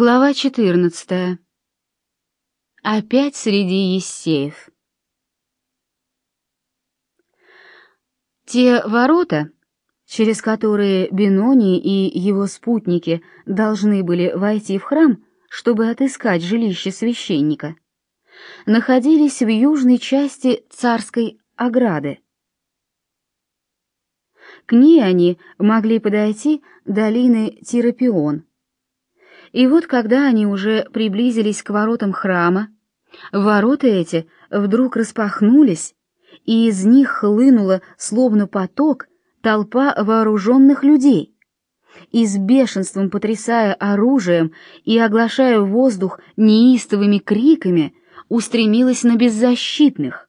Глава 14. Опять среди Ессеев. Те ворота, через которые Бенони и его спутники должны были войти в храм, чтобы отыскать жилище священника, находились в южной части царской ограды. К ней они могли подойти долины Тиропион, и вот когда они уже приблизились к воротам храма, ворота эти вдруг распахнулись, и из них хлынула, словно поток, толпа вооруженных людей. И с бешенством потрясая оружием и оглашая воздух неистовыми криками, устремилась на беззащитных.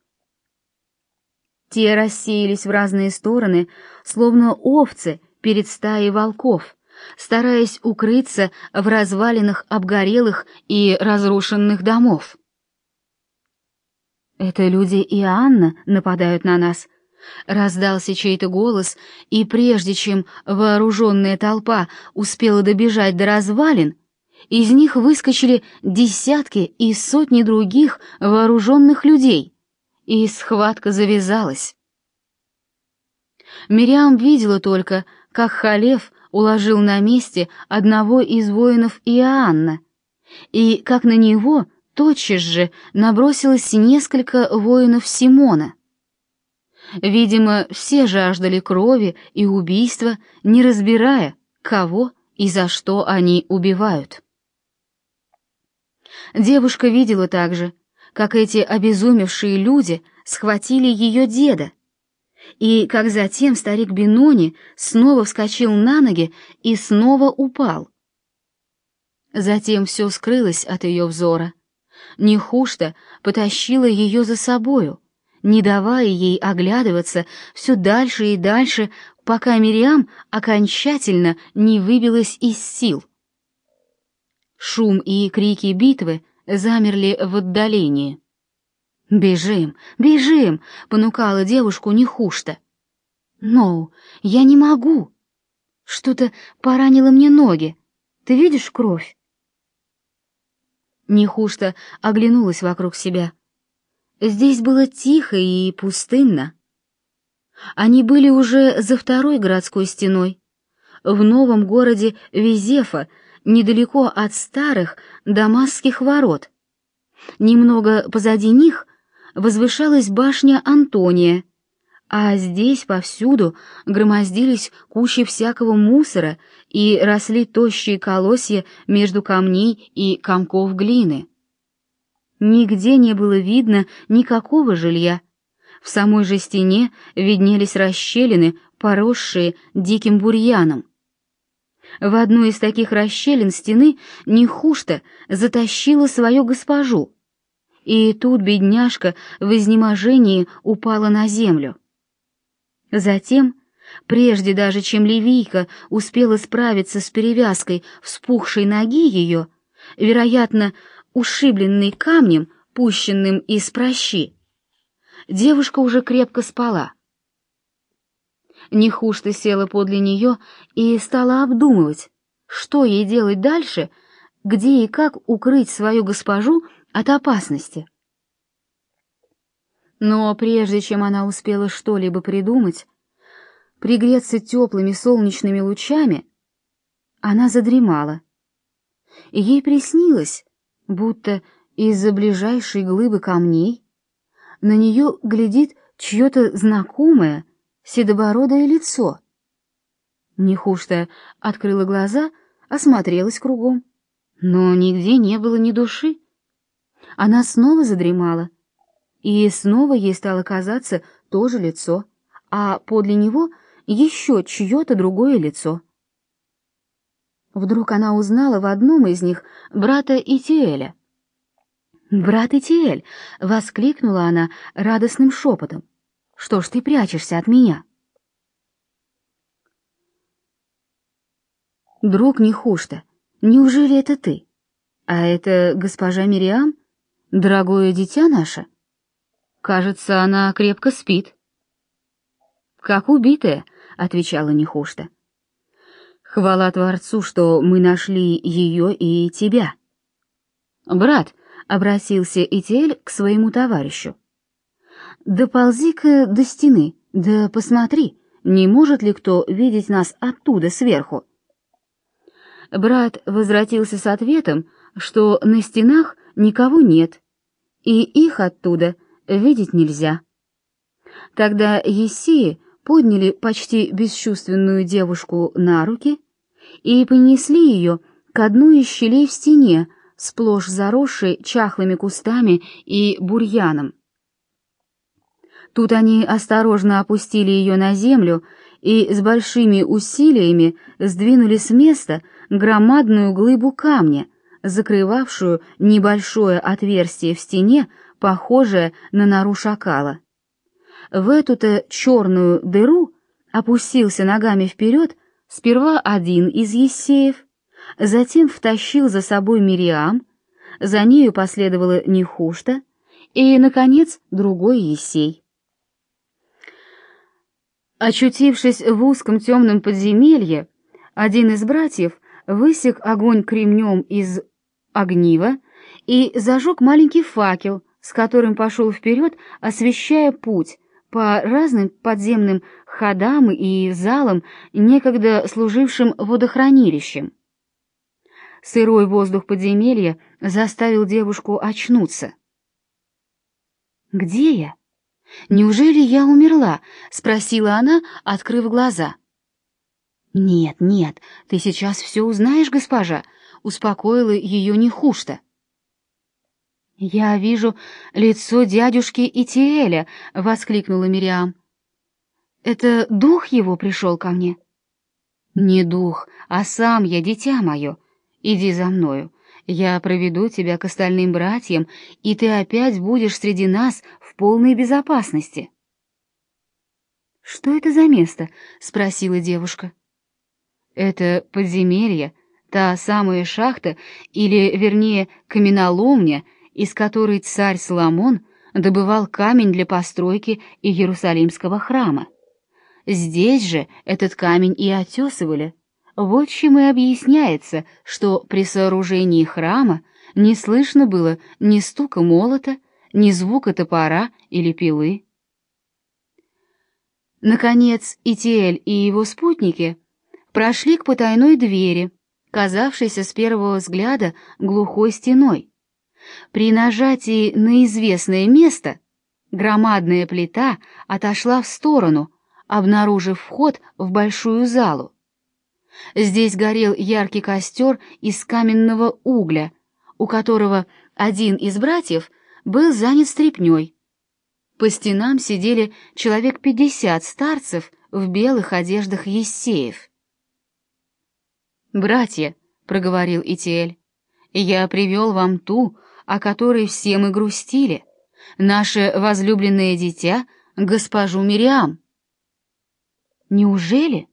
Те рассеялись в разные стороны, словно овцы перед стаей волков — стараясь укрыться в развалинах обгорелых и разрушенных домов. «Это люди и Анна нападают на нас», — раздался чей-то голос, и прежде чем вооруженная толпа успела добежать до развалин, из них выскочили десятки и сотни других вооруженных людей, и схватка завязалась. Мириам видела только, как Халев уложил на месте одного из воинов Иоанна, и как на него тотчас же набросилось несколько воинов Симона. Видимо, все жаждали крови и убийства, не разбирая, кого и за что они убивают. Девушка видела также, как эти обезумевшие люди схватили ее деда, и как затем старик Бинони снова вскочил на ноги и снова упал. Затем все скрылось от ее взора. Нехушта потащила ее за собою, не давая ей оглядываться все дальше и дальше, пока Мириам окончательно не выбилась из сил. Шум и крики битвы замерли в отдалении. «Бежим, бежим!» — понукала девушку Нехушта. «Но я не могу. Что-то поранило мне ноги. Ты видишь кровь?» Нехушта оглянулась вокруг себя. Здесь было тихо и пустынно. Они были уже за второй городской стеной, в новом городе Визефа, недалеко от старых дамасских ворот. Немного позади них возвышалась башня Антония, а здесь повсюду громоздились кучи всякого мусора и росли тощие колосья между камней и комков глины. Нигде не было видно никакого жилья. В самой же стене виднелись расщелины, поросшие диким бурьяном. В одну из таких расщелин стены Нехушта затащила свою госпожу — и тут бедняжка в изнеможении упала на землю. Затем, прежде даже чем Левийка успела справиться с перевязкой вспухшей ноги ее, вероятно, ушибленной камнем, пущенным из прощи, девушка уже крепко спала. Нехушта села подле нее и стала обдумывать, что ей делать дальше, где и как укрыть свою госпожу от опасности. Но прежде чем она успела что-либо придумать, пригреться теплыми солнечными лучами, она задремала. Ей приснилось, будто из-за ближайшей глыбы камней на нее глядит чье-то знакомое седобородое лицо. Нехушта открыла глаза, осмотрелась кругом, но нигде не было ни души. Она снова задремала, и снова ей стало казаться то же лицо, а подле него еще чье-то другое лицо. Вдруг она узнала в одном из них брата Итиэля. «Брат Итиэль!» — воскликнула она радостным шепотом. «Что ж ты прячешься от меня?» «Друг Нехушта, неужели это ты? А это госпожа Мириам?» Дорогое дитя наше? Кажется, она крепко спит. Как убитая, отвечала Нехушта. Хвала Творцу, что мы нашли ее и тебя. Брат, — обратился Итель к своему товарищу, — доползи-ка до стены, да посмотри, не может ли кто видеть нас оттуда сверху. Брат возвратился с ответом, что на стенах никого нет, и их оттуда видеть нельзя. Тогда Ессеи подняли почти бесчувственную девушку на руки и понесли ее к одной из щелей в стене, сплошь заросшей чахлыми кустами и бурьяном. Тут они осторожно опустили ее на землю и с большими усилиями сдвинули с места громадную глыбу камня, закрывавшую небольшое отверстие в стене, похожее на нору шакала. В эту-то черную дыру опустился ногами вперед сперва один из Ессеев, затем втащил за собой Мириам, за нею последовала Нехушта и, наконец, другой Ессей. Очутившись в узком темном подземелье, один из братьев высек огонь кремнем из огнива и зажег маленький факел, с которым пошел вперед, освещая путь по разным подземным ходам и залам, некогда служившим водохранилищем. Сырой воздух подземелья заставил девушку очнуться. «Где я? Неужели я умерла?» — спросила она, открыв глаза. «Нет, нет, ты сейчас все узнаешь, госпожа», — успокоила ее Нехушта. «Я вижу лицо дядюшки Итиэля», — воскликнула Мириам. «Это дух его пришел ко мне?» «Не дух, а сам я, дитя мое. Иди за мною. Я проведу тебя к остальным братьям, и ты опять будешь среди нас в полной безопасности». «Что это за место?» — спросила девушка. Это подземелье, та самая шахта, или, вернее, каменоломня, из которой царь Соломон добывал камень для постройки Иерусалимского храма. Здесь же этот камень и отесывали. Вот чем и объясняется, что при сооружении храма не слышно было ни стука молота, ни звука топора или пилы. Наконец, Итиэль и его спутники — прошли к потайной двери, казавшейся с первого взгляда глухой стеной. При нажатии на известное место громадная плита отошла в сторону, обнаружив вход в большую залу. Здесь горел яркий костер из каменного угля, у которого один из братьев был занят стряпнёй. По стенам сидели человек пятьдесят старцев в белых одеждах ессеев. «Братья», — проговорил Итиэль, — «я привел вам ту, о которой все мы грустили, наше возлюбленное дитя, госпожу Мириам». «Неужели?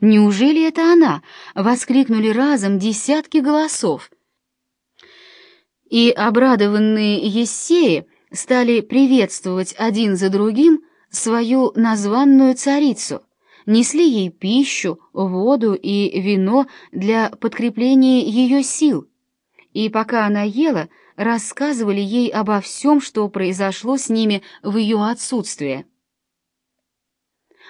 Неужели это она?» — воскликнули разом десятки голосов. И обрадованные Ессеи стали приветствовать один за другим свою названную царицу — несли ей пищу, воду и вино для подкрепления ее сил, и пока она ела, рассказывали ей обо всем, что произошло с ними в ее отсутствие.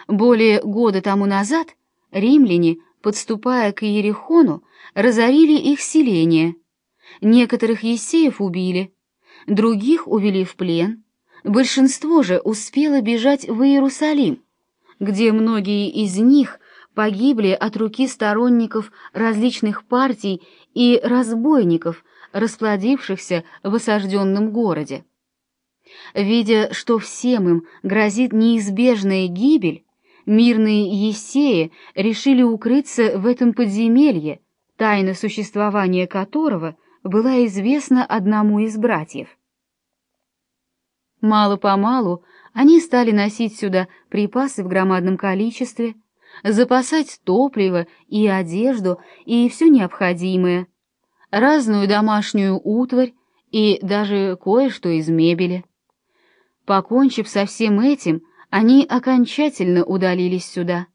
Более года тому назад римляне, подступая к Иерихону, разорили их селение. Некоторых есеев убили, других увели в плен, большинство же успело бежать в Иерусалим, где многие из них погибли от руки сторонников различных партий и разбойников, расплодившихся в осажденном городе. Видя, что всем им грозит неизбежная гибель, мирные Есеи решили укрыться в этом подземелье, тайна существования которого была известна одному из братьев. Мало-помалу они стали носить сюда припасы в громадном количестве, запасать топливо и одежду и все необходимое, разную домашнюю утварь и даже кое-что из мебели. Покончив со всем этим, они окончательно удалились сюда,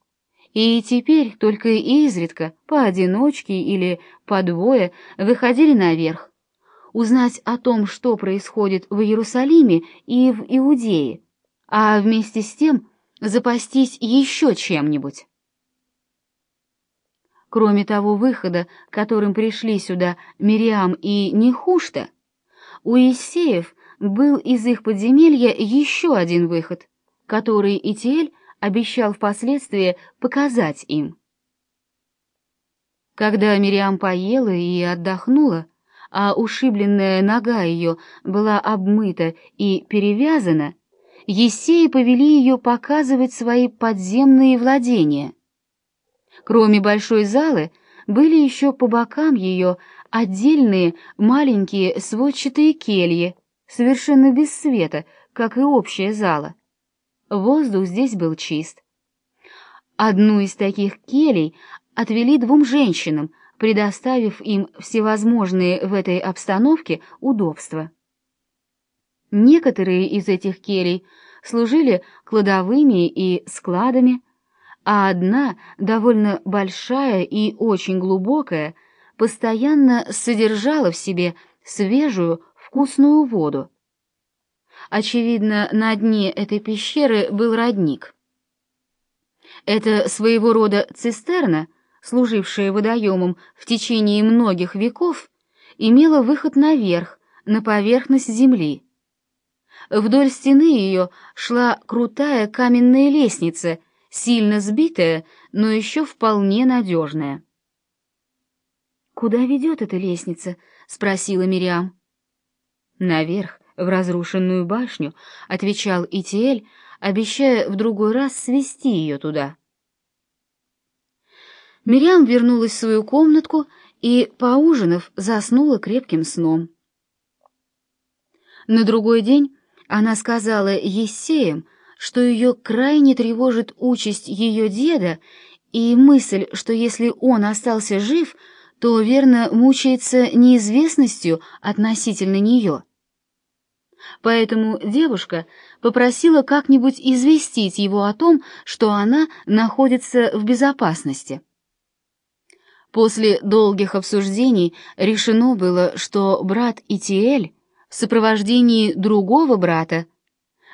и теперь только изредка, поодиночке или по двое, выходили наверх, узнать о том, что происходит в Иерусалиме и в Иудее, а вместе с тем запастись еще чем-нибудь. Кроме того выхода, которым пришли сюда Мириам и Нехушта, у Исеев был из их подземелья еще один выход, который Итиэль обещал впоследствии показать им. Когда Мириам поела и отдохнула, а ушибленная нога ее была обмыта и перевязана, Есеи повели ее показывать свои подземные владения. Кроме большой залы, были еще по бокам ее отдельные маленькие сводчатые кельи, совершенно без света, как и общая зала. Воздух здесь был чист. Одну из таких келей отвели двум женщинам, предоставив им всевозможные в этой обстановке удобства. Некоторые из этих келей служили кладовыми и складами, а одна, довольно большая и очень глубокая, постоянно содержала в себе свежую вкусную воду. Очевидно, на дне этой пещеры был родник. Это своего рода цистерна, служившая водоемом в течение многих веков, имела выход наверх, на поверхность земли. Вдоль стены ее шла крутая каменная лестница, сильно сбитая, но еще вполне надежная. «Куда ведет эта лестница?» — спросила Мириам. «Наверх, в разрушенную башню», — отвечал Итиэль, обещая в другой раз свести ее туда. Мириам вернулась в свою комнатку и, поужинав, заснула крепким сном. На другой день она сказала Ессеям, что ее крайне тревожит участь ее деда и мысль, что если он остался жив, то верно мучается неизвестностью относительно нее. Поэтому девушка попросила как-нибудь известить его о том, что она находится в безопасности. После долгих обсуждений решено было, что брат Итиэль в сопровождении другого брата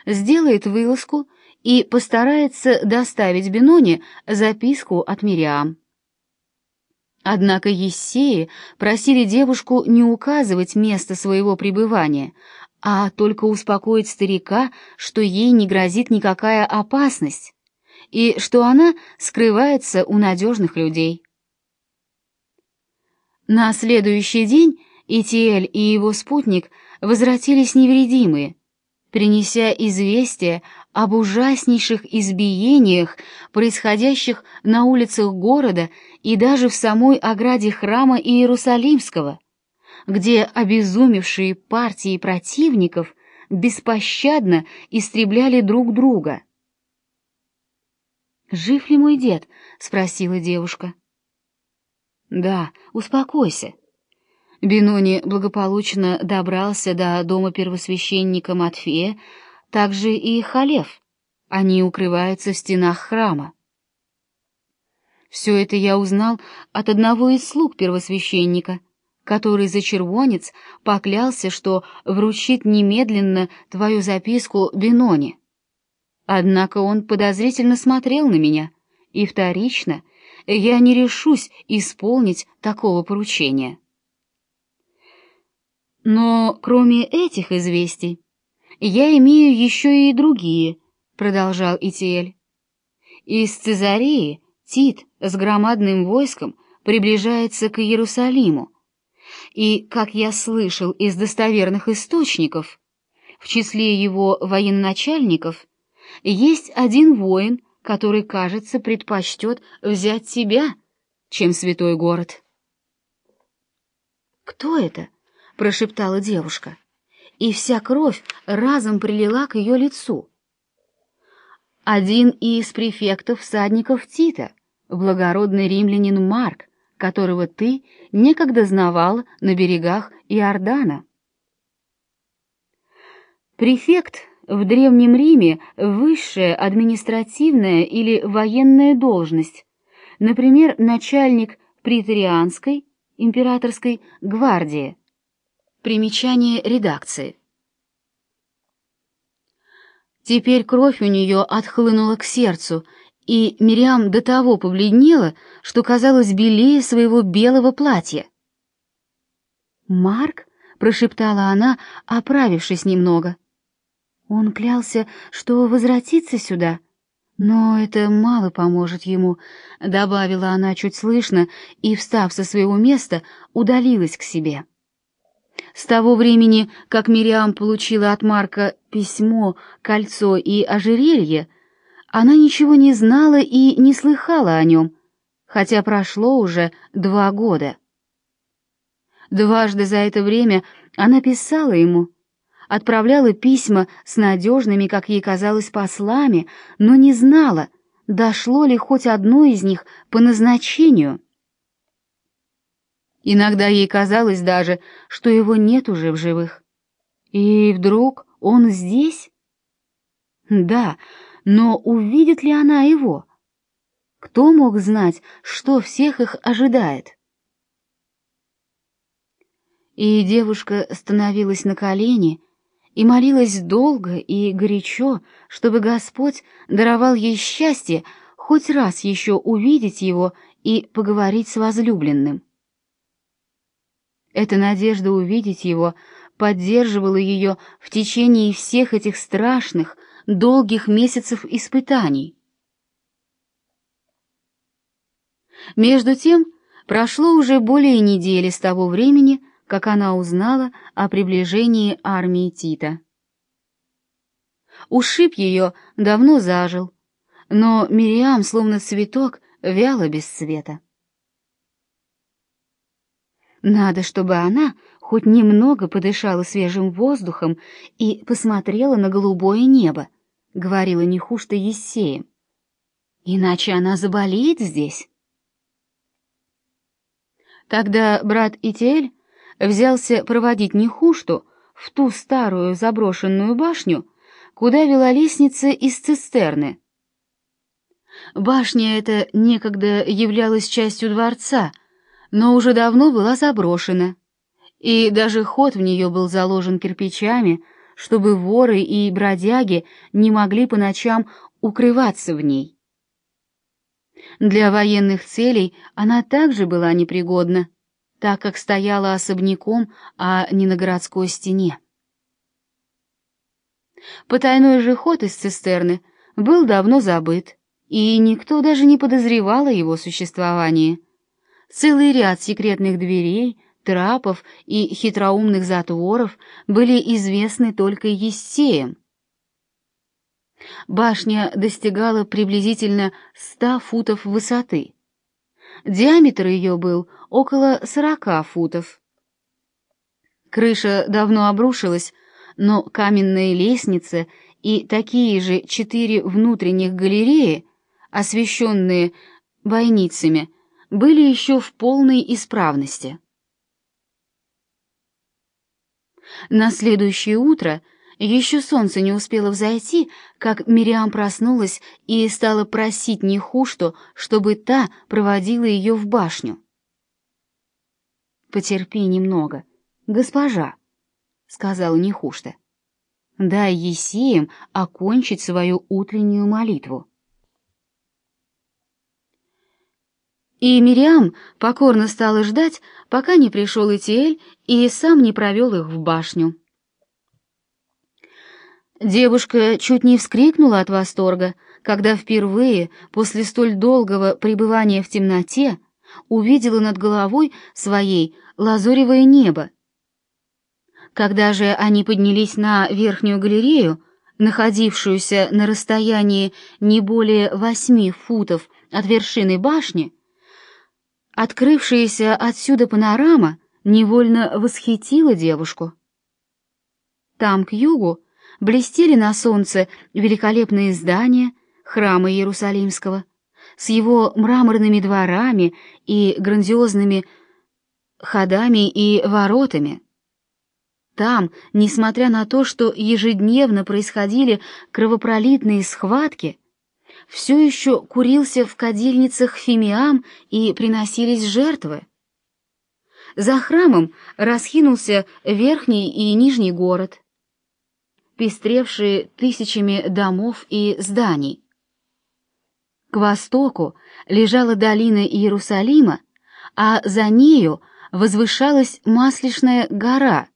сделает вылазку и постарается доставить Беноне записку от Мириам. Однако Ессеи просили девушку не указывать место своего пребывания, а только успокоить старика, что ей не грозит никакая опасность, и что она скрывается у надежных людей. На следующий день Итиэль и его спутник возвратились невредимые, принеся известие об ужаснейших избиениях, происходящих на улицах города и даже в самой ограде храма Иерусалимского, где обезумевшие партии противников беспощадно истребляли друг друга. «Жив ли мой дед?» — спросила девушка. «Да, успокойся». Бенони благополучно добрался до дома первосвященника Матфея, также и Халев. Они укрываются в стенах храма. Все это я узнал от одного из слуг первосвященника, который за червонец поклялся, что вручит немедленно твою записку Бенони. Однако он подозрительно смотрел на меня, и вторично я не решусь исполнить такого поручения. Но кроме этих известий, я имею еще и другие, продолжал Итиэль. Из Цезарии Тит с громадным войском приближается к Иерусалиму, и, как я слышал из достоверных источников, в числе его военачальников есть один воин, который, кажется, предпочтет взять тебя, чем святой город. «Кто это?» — прошептала девушка, и вся кровь разом прилила к ее лицу. Один из префектов всадников Тита, благородный римлянин Марк, которого ты некогда знавал на берегах Иордана. Префект в Древнем Риме высшая административная или военная должность, например, начальник приторианской, императорской гвардии. Примечание редакции. Теперь кровь у нее отхлынула к сердцу, и Мириам до того побледнела, что казалось белее своего белого платья. «Марк?» — прошептала она, оправившись немного. Он клялся, что возвратится сюда, но это мало поможет ему, — добавила она чуть слышно и, встав со своего места, удалилась к себе. С того времени, как Мириам получила от Марка письмо, кольцо и ожерелье, она ничего не знала и не слыхала о нем, хотя прошло уже два года. Дважды за это время она писала ему, отправляла письма с надежными, как ей казалось, послами, но не знала, дошло ли хоть одно из них по назначению. Иногда ей казалось даже, что его нет уже в живых. И вдруг он здесь? Да, но увидит ли она его? Кто мог знать, что всех их ожидает? И девушка становилась на колени и молилась долго и горячо, чтобы Господь даровал ей счастье хоть раз еще увидеть его и поговорить с возлюбленным. Эта надежда увидеть его поддерживала ее в течение всех этих страшных, долгих месяцев испытаний. Между тем, прошло уже более недели с того времени, как она узнала о приближении армии Тита. Ушиб ее давно зажил, но Мириам, словно цветок, вяло без цвета. Надо, чтобы она хоть немного подышала свежим воздухом и посмотрела на голубое небо, — говорила не хуже Ессея. Иначе она заболеет здесь. Тогда брат Итиэль взялся проводить Нехушту в ту старую заброшенную башню, куда вела лестница из цистерны. Башня эта некогда являлась частью дворца, но уже давно была заброшена, и даже ход в нее был заложен кирпичами, чтобы воры и бродяги не могли по ночам укрываться в ней. Для военных целей она также была непригодна, так как стояла особняком, а не на городской стене. Потайной же ход из цистерны был давно забыт, и никто даже не подозревал о его существовании. Целый ряд секретных дверей, трапов и хитроумных затворов были известны только Ессеям. Башня достигала приблизительно ста футов высоты. Диаметр ее был около сорока футов. Крыша давно обрушилась, но каменная лестница и такие же четыре внутренних галереи, освещенные бойницами, были еще в полной исправности. На следующее утро еще солнце не успело взойти, как Мириам проснулась и стала просить Нехушту, чтобы та проводила ее в башню. «Потерпи немного, госпожа», — сказала Нехушта. «Дай Есеям окончить свою утреннюю молитву». И Мириам покорно стала ждать, пока не пришел Итиэль и сам не провел их в башню. Девушка чуть не вскрикнула от восторга, когда впервые после столь долгого пребывания в темноте увидела над головой своей лазуревое небо. Когда же они поднялись на верхнюю галерею, находившуюся на расстоянии не более восьми футов от вершины башни, открывшаяся отсюда панорама невольно восхитила девушку. Там, к югу, блестели на солнце великолепные здания храма Иерусалимского с его мраморными дворами и грандиозными ходами и воротами. Там, несмотря на то, что ежедневно происходили кровопролитные схватки, все еще курился в кадильницах фимиам и приносились жертвы. За храмом раскинулся верхний и нижний город, пестревшие тысячами домов и зданий. К востоку лежала долина Иерусалима, а за нею возвышалась Масличная гора,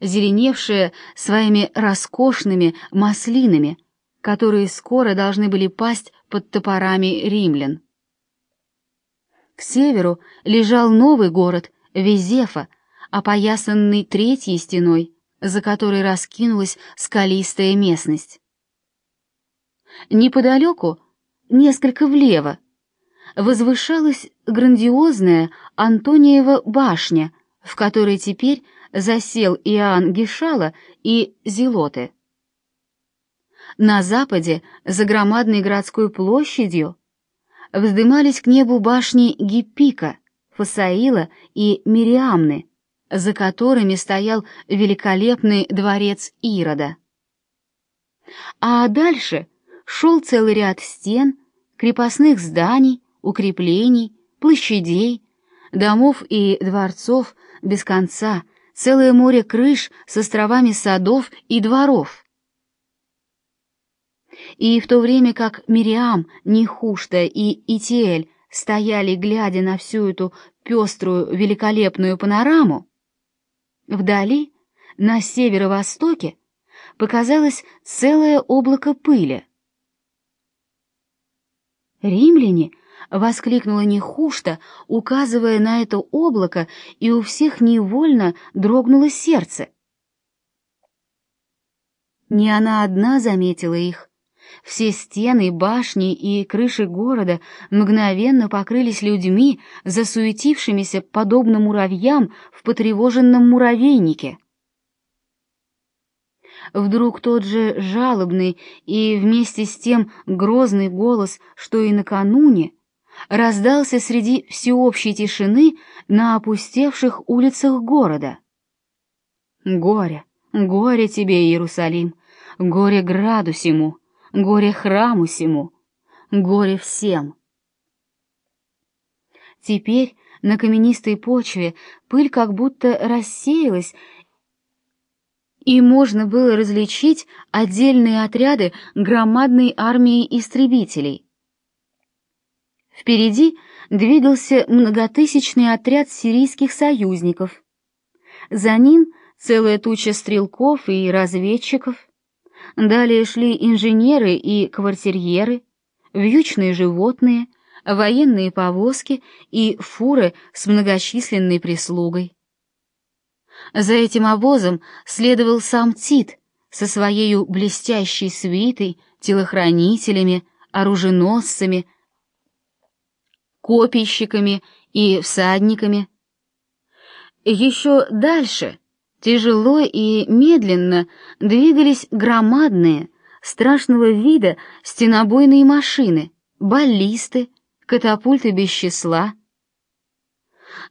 зеленевшая своими роскошными маслинами, которые скоро должны были пасть под топорами римлян. К северу лежал новый город, Везефа, опоясанный третьей стеной, за которой раскинулась скалистая местность. Неподалеку, несколько влево, возвышалась грандиозная Антониева башня, в которой теперь засел Иоанн Гешала и Зелоты. На западе, за громадной городской площадью, вздымались к небу башни Гиппика, Фасаила и Мириамны, за которыми стоял великолепный дворец Ирода. А дальше шел целый ряд стен, крепостных зданий, укреплений, площадей, домов и дворцов без конца, целое море крыш с островами садов и дворов. И в то время как Мириам, Нехушта и Итиэль стояли, глядя на всю эту пеструю, великолепную панораму, вдали, на северо-востоке, показалось целое облако пыли. Римляне —— воскликнула Нехушта, указывая на это облако, и у всех невольно дрогнуло сердце. Не она одна заметила их. Все стены, башни и крыши города мгновенно покрылись людьми, засуетившимися подобно муравьям в потревоженном муравейнике. Вдруг тот же жалобный и вместе с тем грозный голос, что и накануне, раздался среди всеобщей тишины на опустевших улицах города. «Горе, горе тебе, Иерусалим, горе граду сему, горе храму сему, горе всем!» Теперь на каменистой почве пыль как будто рассеялась, и можно было различить отдельные отряды громадной армии истребителей. Впереди двигался многотысячный отряд сирийских союзников. За ним целая туча стрелков и разведчиков. Далее шли инженеры и квартирьеры, вьючные животные, военные повозки и фуры с многочисленной прислугой. За этим обозом следовал сам Тит со своей блестящей свитой, телохранителями, оруженосцами, копийщиками и всадниками. Еще дальше, тяжело и медленно, двигались громадные, страшного вида стенобойные машины, баллисты, катапульты без числа.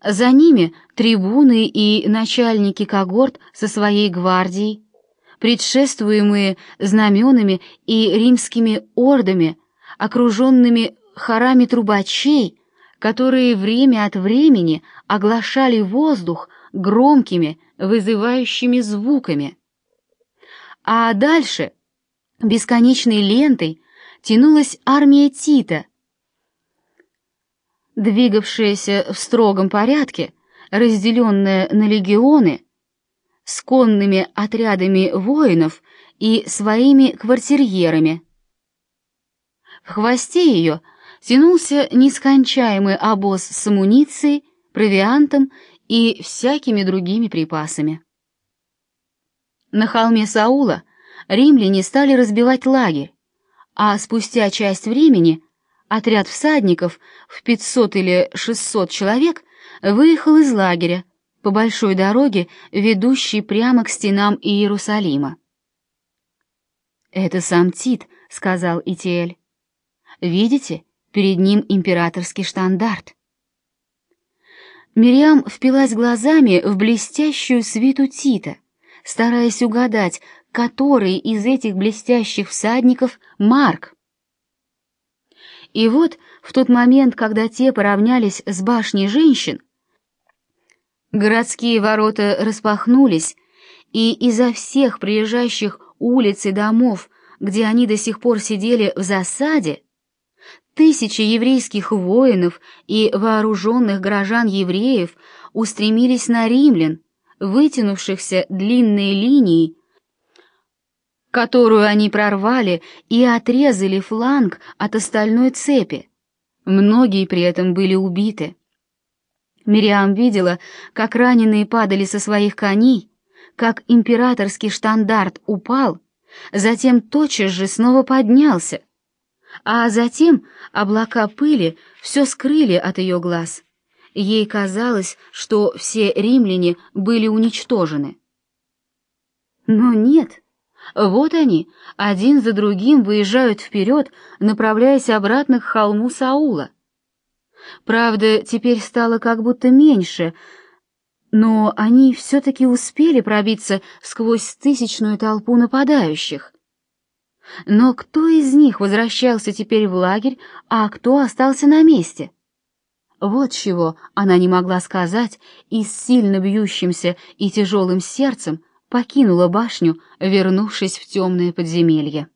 За ними трибуны и начальники когорт со своей гвардией, предшествуемые знаменами и римскими ордами, окруженными хорами трубачей, которые время от времени оглашали воздух громкими, вызывающими звуками. А дальше, бесконечной лентой, тянулась армия Тита, двигавшаяся в строгом порядке, разделенная на легионы, с конными отрядами воинов и своими квартирьерами. В хвосте ее — тянулся нескончаемый обоз с амуницией, провиантом и всякими другими припасами. На холме Саула римляне стали разбивать лагерь, а спустя часть времени отряд всадников в 500 или 600 человек выехал из лагеря по большой дороге, ведущей прямо к стенам Иерусалима. «Это сам Тит», — сказал Итиэль. «Видите, перед ним императорский штандарт. Мириам впилась глазами в блестящую свиту Тита, стараясь угадать, который из этих блестящих всадников Марк. И вот в тот момент, когда те поравнялись с башней женщин, городские ворота распахнулись, и изо всех приезжающих улиц и домов, где они до сих пор сидели в засаде, тысячи еврейских воинов и вооруженных горожан-евреев устремились на римлян, вытянувшихся длинной линией, которую они прорвали и отрезали фланг от остальной цепи. Многие при этом были убиты. Мириам видела, как раненые падали со своих коней, как императорский штандарт упал, затем тотчас же снова поднялся, а затем облака пыли все скрыли от ее глаз. Ей казалось, что все римляне были уничтожены. Но нет, вот они, один за другим выезжают вперед, направляясь обратно к холму Саула. Правда, теперь стало как будто меньше, но они все-таки успели пробиться сквозь тысячную толпу нападающих. Но кто из них возвращался теперь в лагерь, а кто остался на месте? Вот чего она не могла сказать и с сильно бьющимся и тяжелым сердцем покинула башню, вернувшись в темное подземелье.